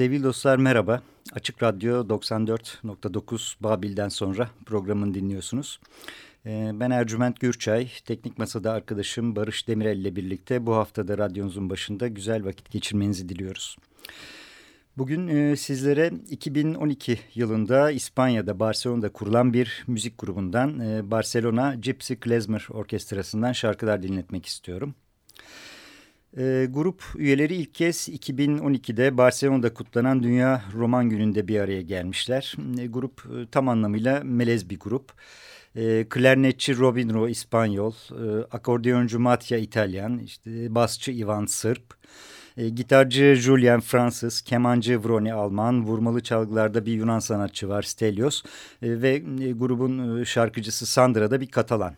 Sevgili dostlar merhaba. Açık Radyo 94.9 Babil'den sonra programını dinliyorsunuz. Ee, ben Ercüment Gürçay, teknik masada arkadaşım Barış Demirel ile birlikte bu haftada radyonuzun başında güzel vakit geçirmenizi diliyoruz. Bugün e, sizlere 2012 yılında İspanya'da Barcelona'da kurulan bir müzik grubundan e, Barcelona Gypsy Klezmer Orkestrası'ndan şarkılar dinletmek istiyorum. E, grup üyeleri ilk kez 2012'de Barcelona'da kutlanan Dünya Roman Günü'nde bir araya gelmişler. E, grup tam anlamıyla melez bir grup. E, klarnetçi Robin Ro İspanyol, e, akordeoncu Matya İtalyan, işte basçı Ivan Sırp, e, gitarcı Julian Fransız, kemancı Vroni Alman, vurmalı çalgılarda bir Yunan sanatçı var Stelios e, ve e, grubun e, şarkıcısı Sandra da bir Katalan.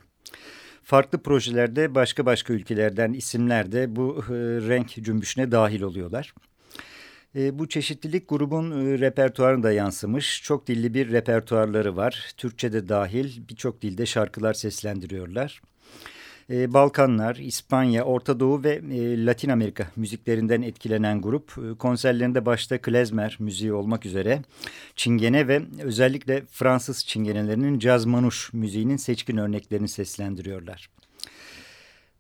Farklı projelerde başka başka ülkelerden isimler de bu e, renk cümbüşüne dahil oluyorlar. E, bu çeşitlilik grubun e, repertuarına da yansımış. Çok dilli bir repertuarları var. Türkçe de dahil birçok dilde şarkılar seslendiriyorlar. E, Balkanlar, İspanya, Orta Doğu ve e, Latin Amerika müziklerinden etkilenen grup e, konserlerinde başta klezmer müziği olmak üzere çingene ve özellikle Fransız çingenelerinin caz manuş müziğinin seçkin örneklerini seslendiriyorlar.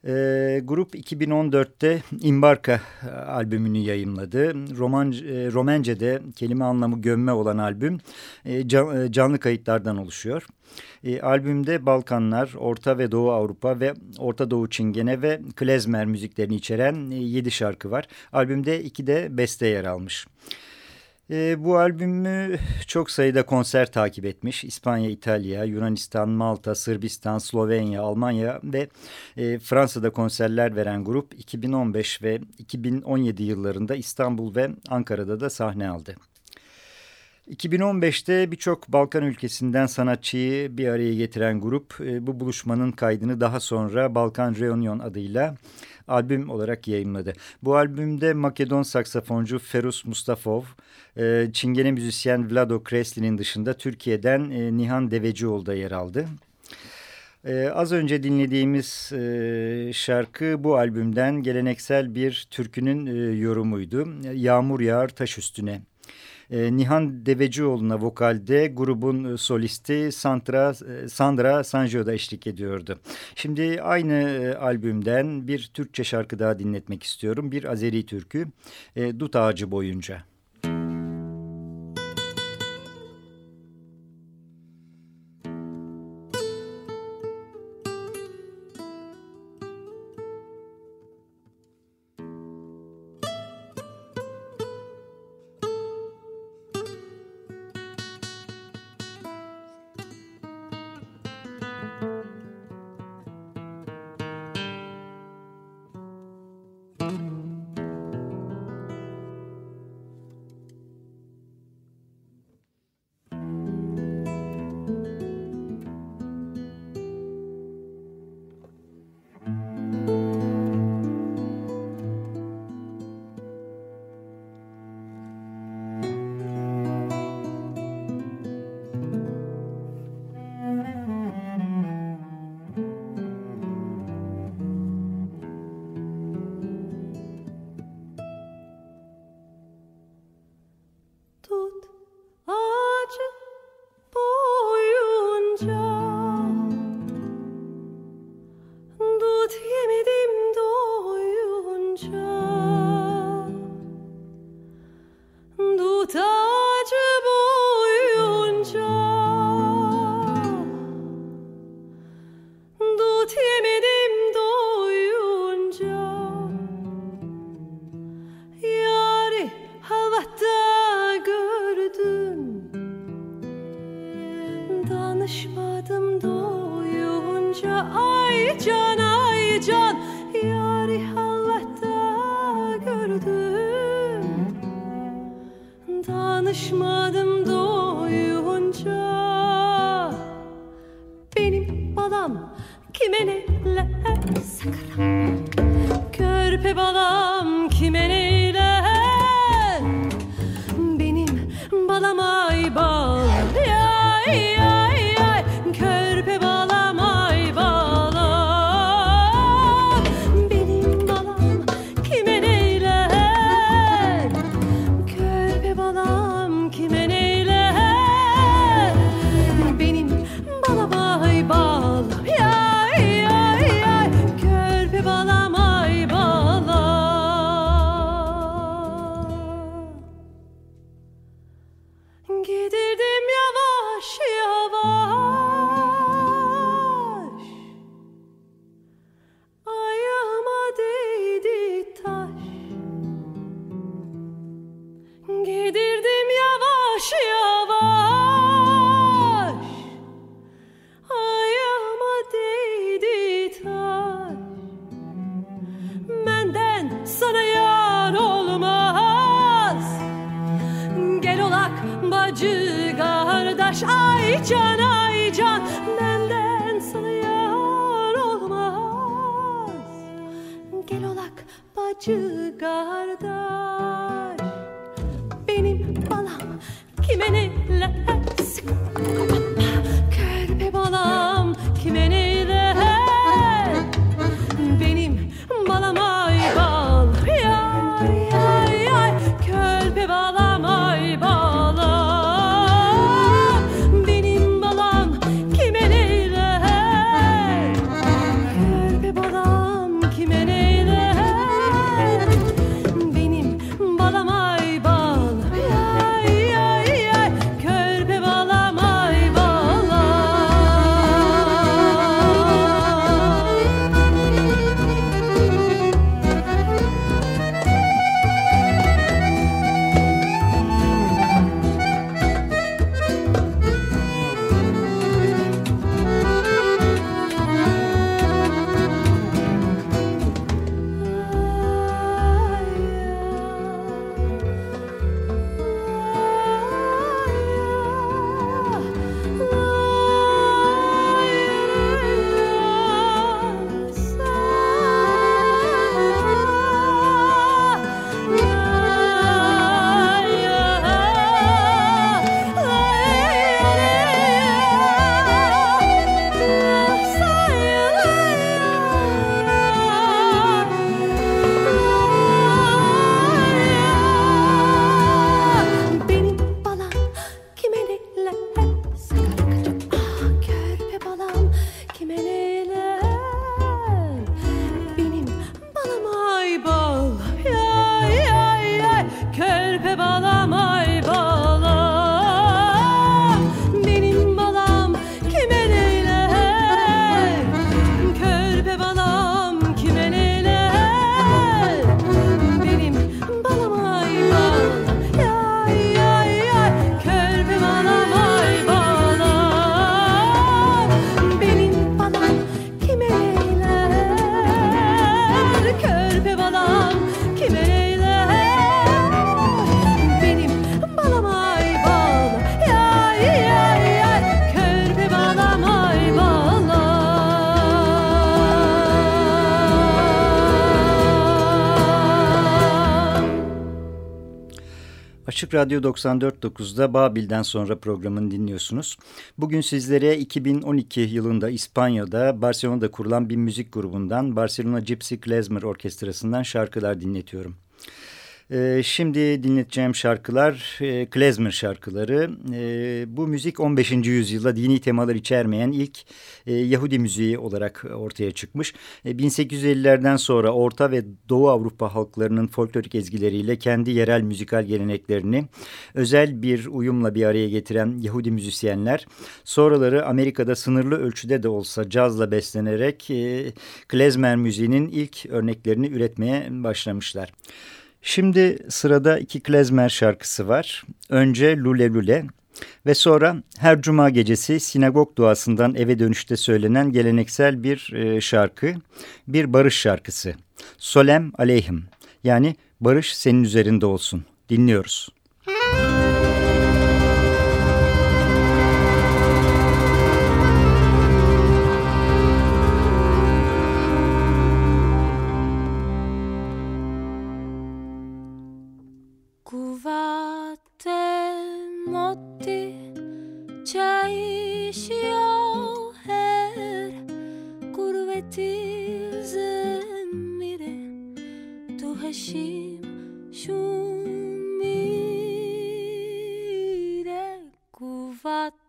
E, grup 2014'te Imbarka albümünü yayımladı. Roman, e, Romence'de kelime anlamı gömme olan albüm e, can, e, canlı kayıtlardan oluşuyor. E, albümde Balkanlar, Orta ve Doğu Avrupa ve Orta Doğu Çingene ve Klezmer müziklerini içeren e, 7 şarkı var. Albümde iki de beste yer almış. E, bu albümü çok sayıda konser takip etmiş. İspanya, İtalya, Yunanistan, Malta, Sırbistan, Slovenya, Almanya ve e, Fransa'da konserler veren grup 2015 ve 2017 yıllarında İstanbul ve Ankara'da da sahne aldı. 2015'te birçok Balkan ülkesinden sanatçıyı bir araya getiren grup e, bu buluşmanın kaydını daha sonra Balkan Reunion adıyla albüm olarak yayınladı. Bu albümde Makedon saksafoncu Ferus Mustafov, e, Çingene müzisyen Vlado Kresli'nin dışında Türkiye'den e, Nihan Devecioğlu da yer aldı. Ee, az önce dinlediğimiz e, şarkı bu albümden geleneksel bir türkünün e, yorumuydu. Yağmur yağar taş üstüne. E, Nihan Devecioğlu'na vokalde grubun solisti Sandra, e, Sandra Sanjo da eşlik ediyordu. Şimdi aynı e, albümden bir Türkçe şarkı daha dinletmek istiyorum. Bir Azeri türkü e, Dut Ağacı Boyunca. Körpe Açık Radyo 94.9'da Babil'den sonra programını dinliyorsunuz. Bugün sizlere 2012 yılında İspanya'da Barcelona'da kurulan bir müzik grubundan Barcelona Gypsy Klezmer Orkestrası'ndan şarkılar dinletiyorum. Ee, şimdi dinleteceğim şarkılar e, klezmer şarkıları. E, bu müzik 15. yüzyılda dini temalar içermeyen ilk e, Yahudi müziği olarak ortaya çıkmış. E, 1850'lerden sonra Orta ve Doğu Avrupa halklarının folklorik ezgileriyle kendi yerel müzikal geleneklerini özel bir uyumla bir araya getiren Yahudi müzisyenler sonraları Amerika'da sınırlı ölçüde de olsa cazla beslenerek e, klezmer müziğinin ilk örneklerini üretmeye başlamışlar. Şimdi sırada iki klezmer şarkısı var. Önce Lule Lule ve sonra her cuma gecesi sinagog duasından eve dönüşte söylenen geleneksel bir e, şarkı, bir barış şarkısı. Solem Aleyhim yani barış senin üzerinde olsun. Dinliyoruz. Kuvvete Kuvvete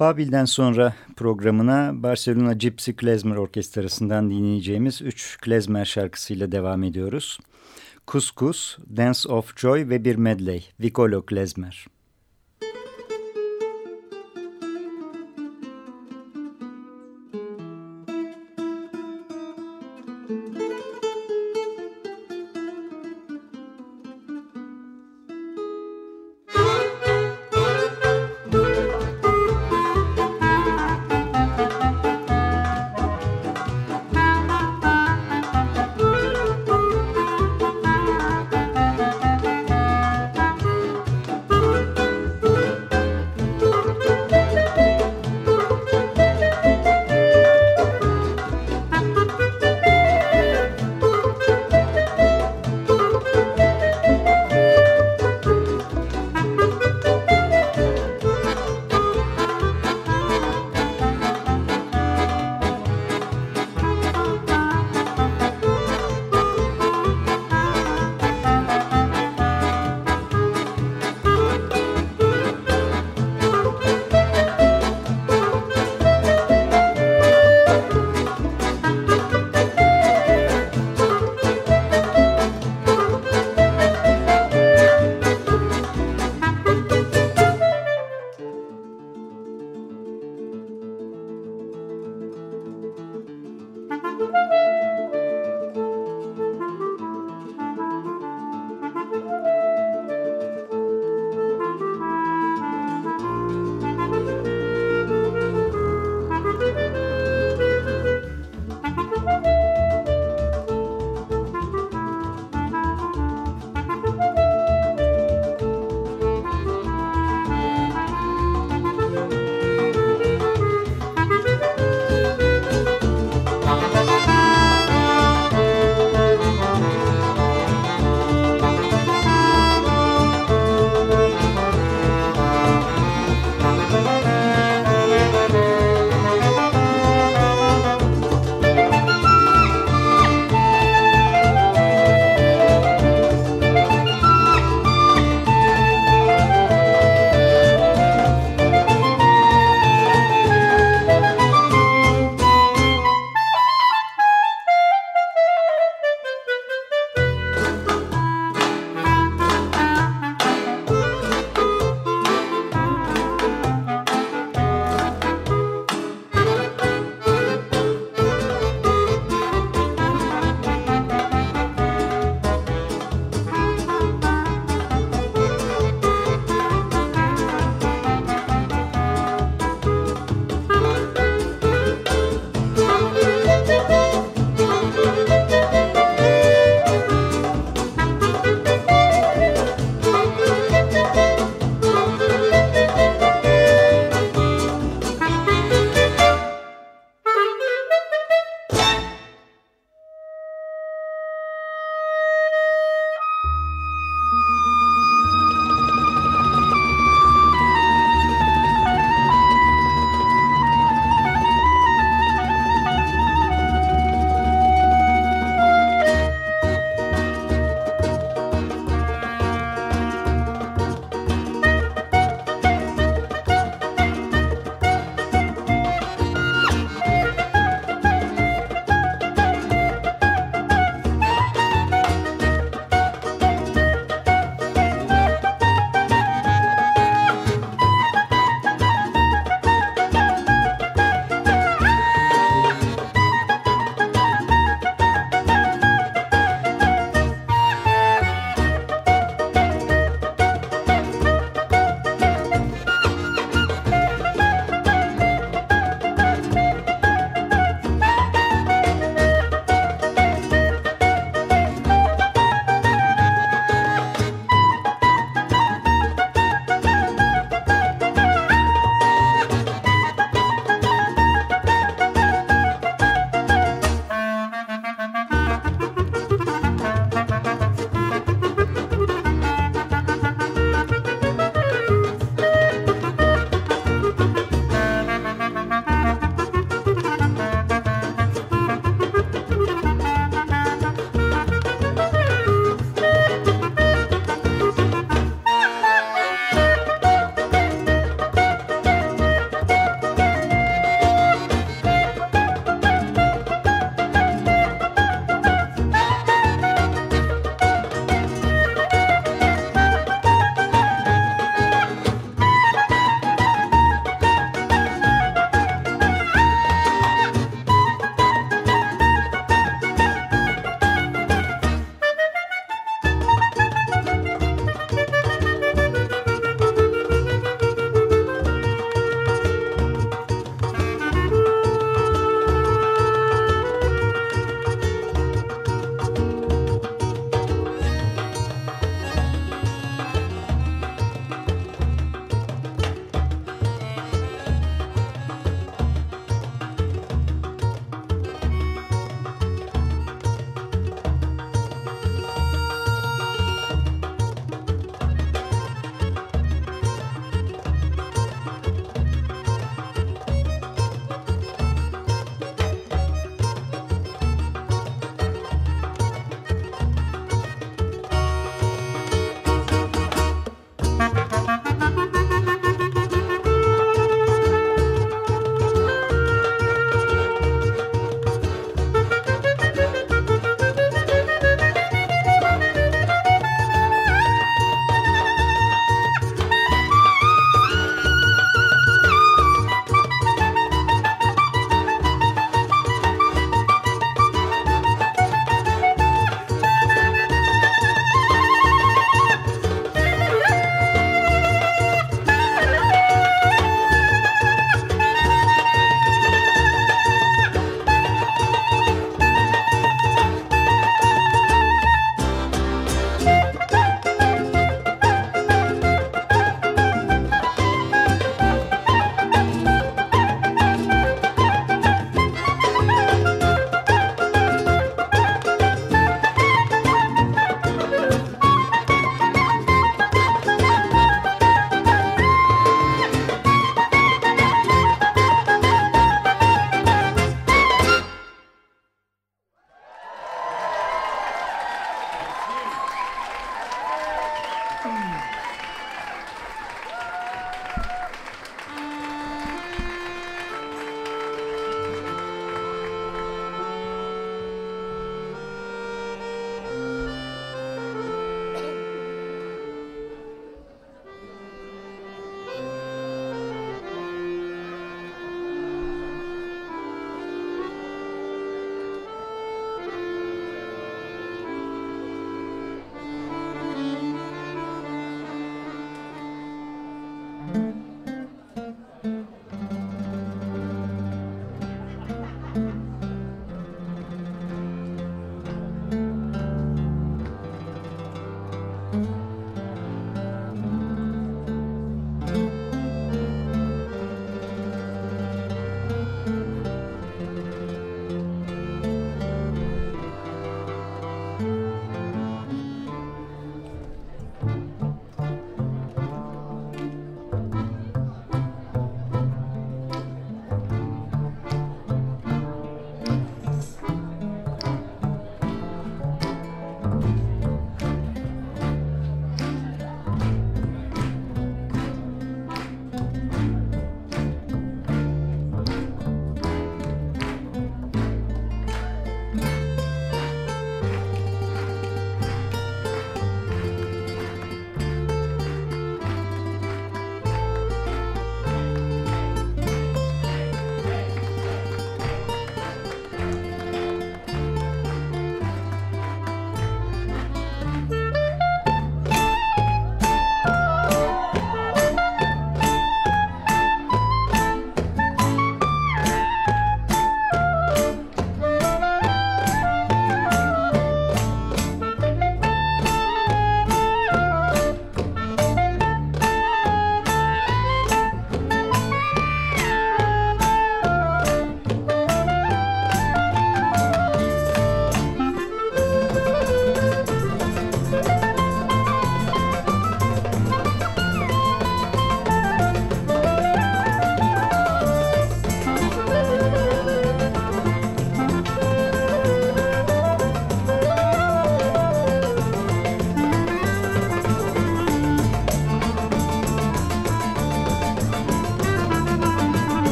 Babil'den sonra programına Barcelona Gypsy Klezmer Orkestrası'ndan dinleyeceğimiz 3 klezmer şarkısıyla devam ediyoruz. Kuskus, Dance of Joy ve bir medley, Vicolo Klezmer.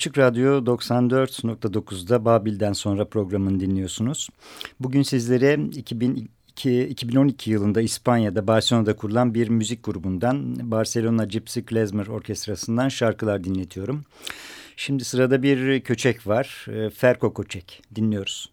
Açık Radyo 94.9'da Babil'den sonra programını dinliyorsunuz. Bugün sizlere 2002, 2012 yılında İspanya'da Barcelona'da kurulan bir müzik grubundan Barcelona Gypsy Klezmer Orkestrası'ndan şarkılar dinletiyorum. Şimdi sırada bir köçek var. E, Ferko Köçek. Dinliyoruz.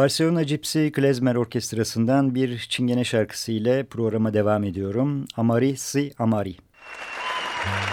Barcelona Gypsy Klezmer Orkestrası'ndan bir çingene şarkısı ile programa devam ediyorum. Amari si Amari. la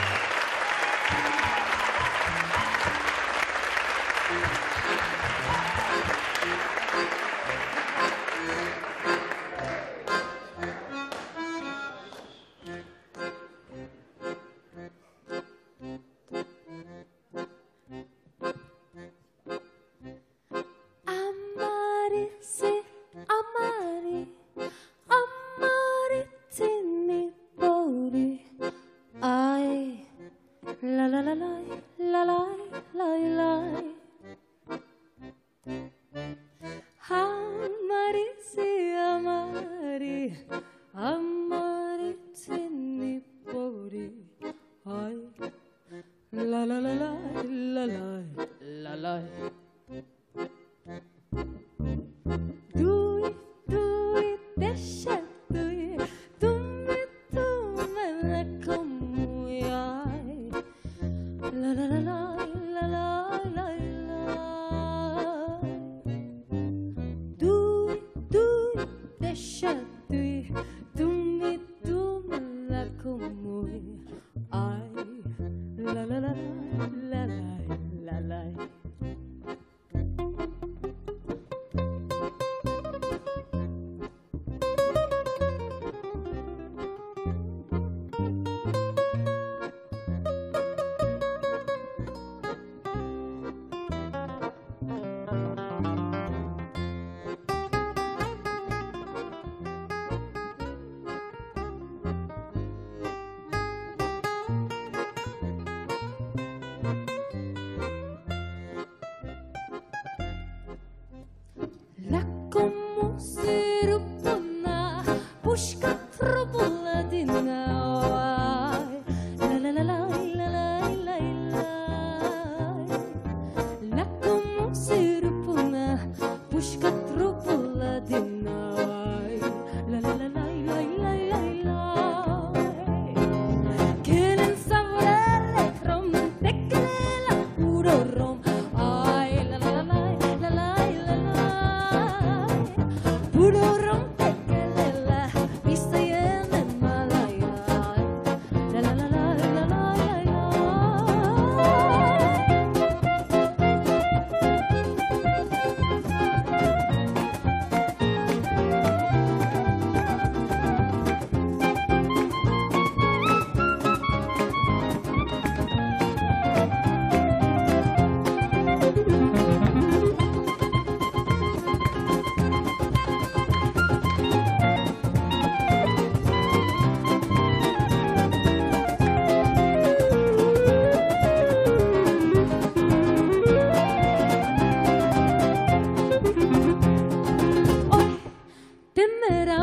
manera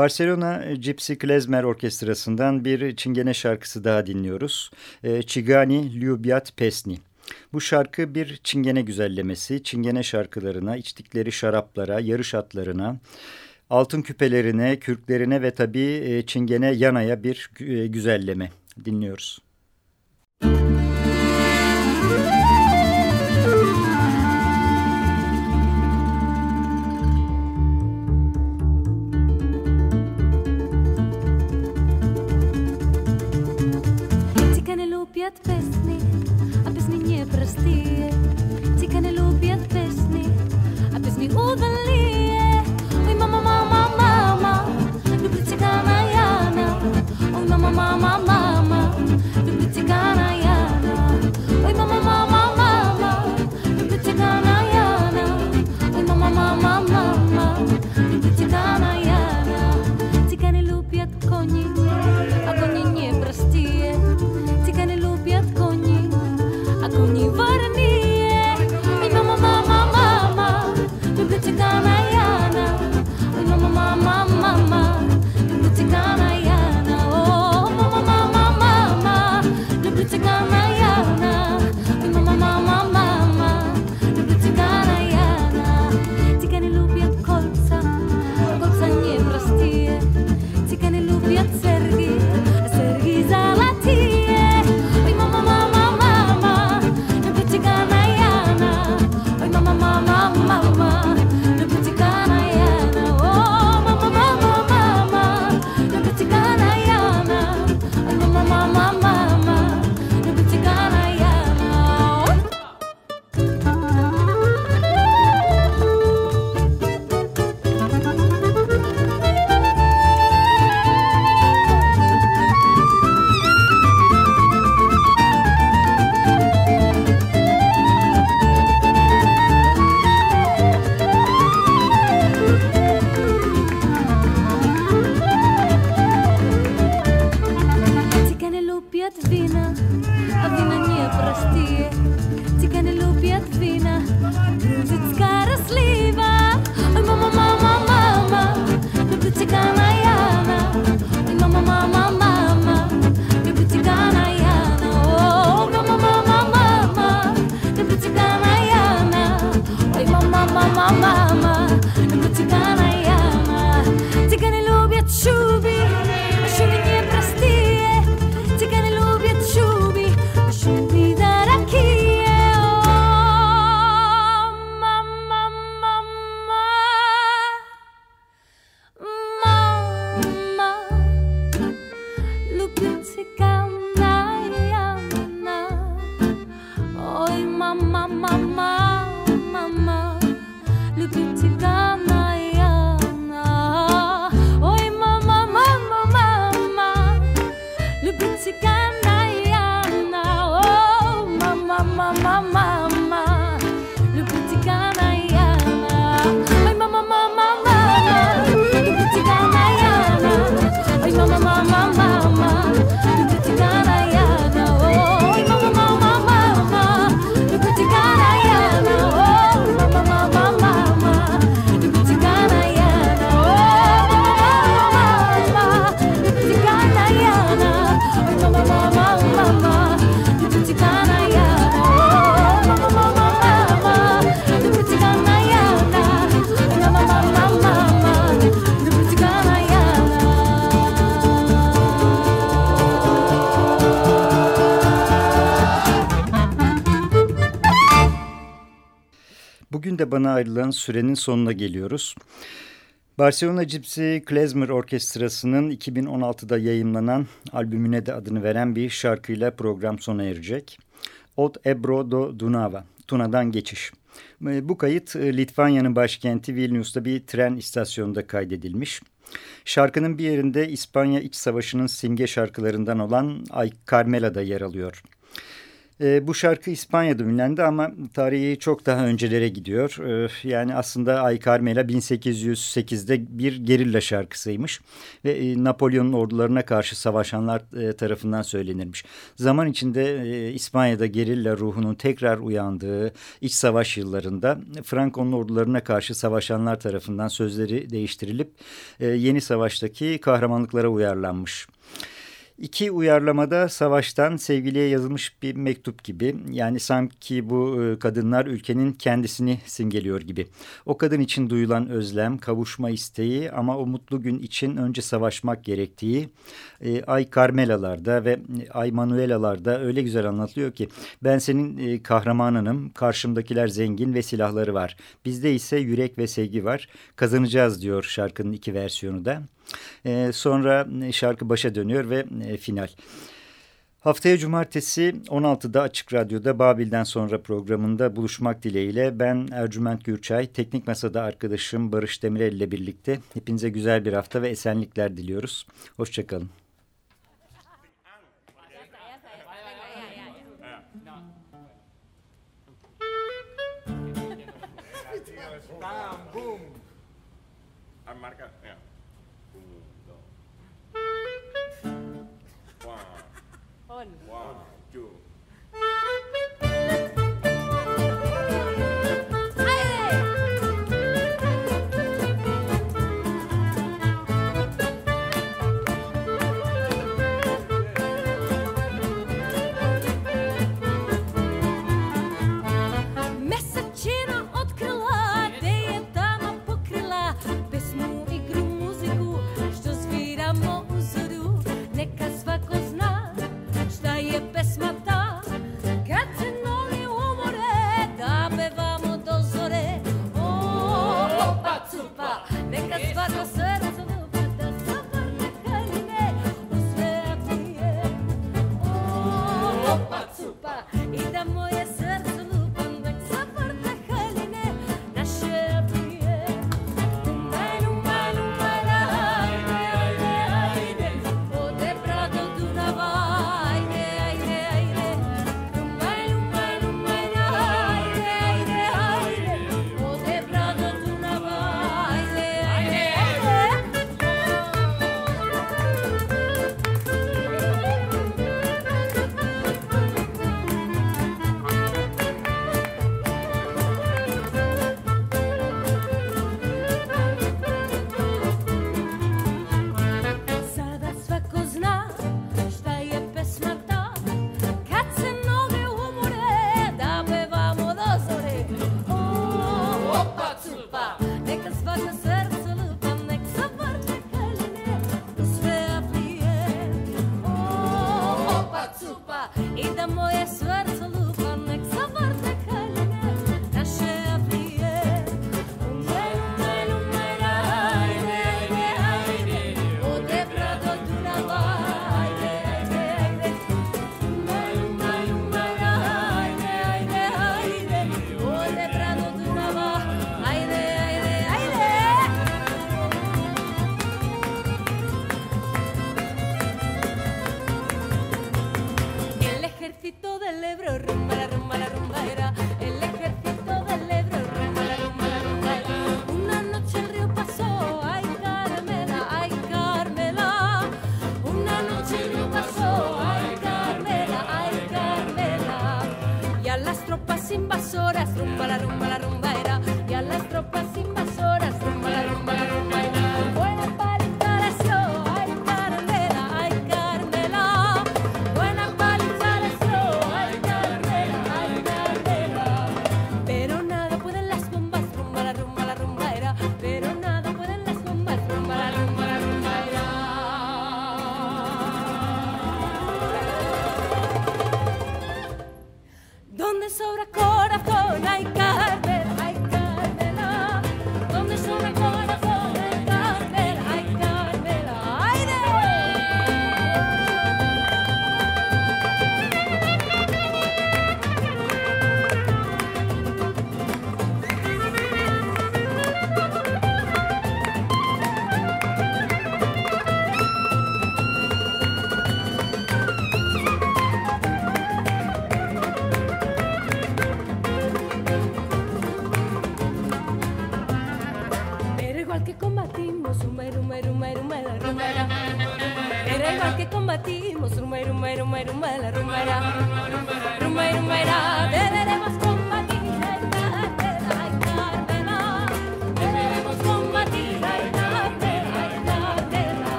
Barcelona Gypsy Klezmer Orkestrası'ndan bir çingene şarkısı daha dinliyoruz. E, Çigani Lyubiat Pesni. Bu şarkı bir çingene güzellemesi, çingene şarkılarına, içtikleri şaraplara, yarış atlarına, altın küpelerine, kürklerine ve tabii e, çingene yanaya bir e, güzelleme dinliyoruz. De bana ayrılan sürenin sonuna geliyoruz. Barcelona Gypsy Klezmer Orkestrası'nın 2016'da yayınlanan albümüne de adını veren bir şarkıyla program sona erecek. Od Ebro do Dunava, Tuna'dan geçiş. E, bu kayıt e, Litvanya'nın başkenti Vilnius'ta bir tren istasyonunda kaydedilmiş. Şarkının bir yerinde İspanya İç Savaşı'nın simge şarkılarından olan Ay Carmela'da yer alıyor. E, bu şarkı İspanya'da ünlendi ama tarihi çok daha öncelere gidiyor. E, yani aslında Ay Carmela 1808'de bir gerilla şarkısıymış ve e, Napolyon'un ordularına karşı savaşanlar e, tarafından söylenirmiş. Zaman içinde e, İspanya'da gerilla ruhunun tekrar uyandığı iç savaş yıllarında Franco'nun ordularına karşı savaşanlar tarafından sözleri değiştirilip e, yeni savaştaki kahramanlıklara uyarlanmış. İki uyarlamada savaştan sevgiliye yazılmış bir mektup gibi. Yani sanki bu e, kadınlar ülkenin kendisini simgeliyor gibi. O kadın için duyulan özlem, kavuşma isteği ama o mutlu gün için önce savaşmak gerektiği e, Ay Carmela'larda ve Ay Manuela'larda öyle güzel anlatılıyor ki ben senin e, kahramanınım, karşımdakiler zengin ve silahları var. Bizde ise yürek ve sevgi var. Kazanacağız diyor şarkının iki versiyonu da. E, sonra şarkı başa dönüyor ve e, final. Haftaya cumartesi 16'da Açık Radyo'da Babil'den sonra programında buluşmak dileğiyle ben Ercüment Gürçay, teknik masada arkadaşım Barış Demirel ile birlikte hepinize güzel bir hafta ve esenlikler diliyoruz. Hoşçakalın. corazón One. One.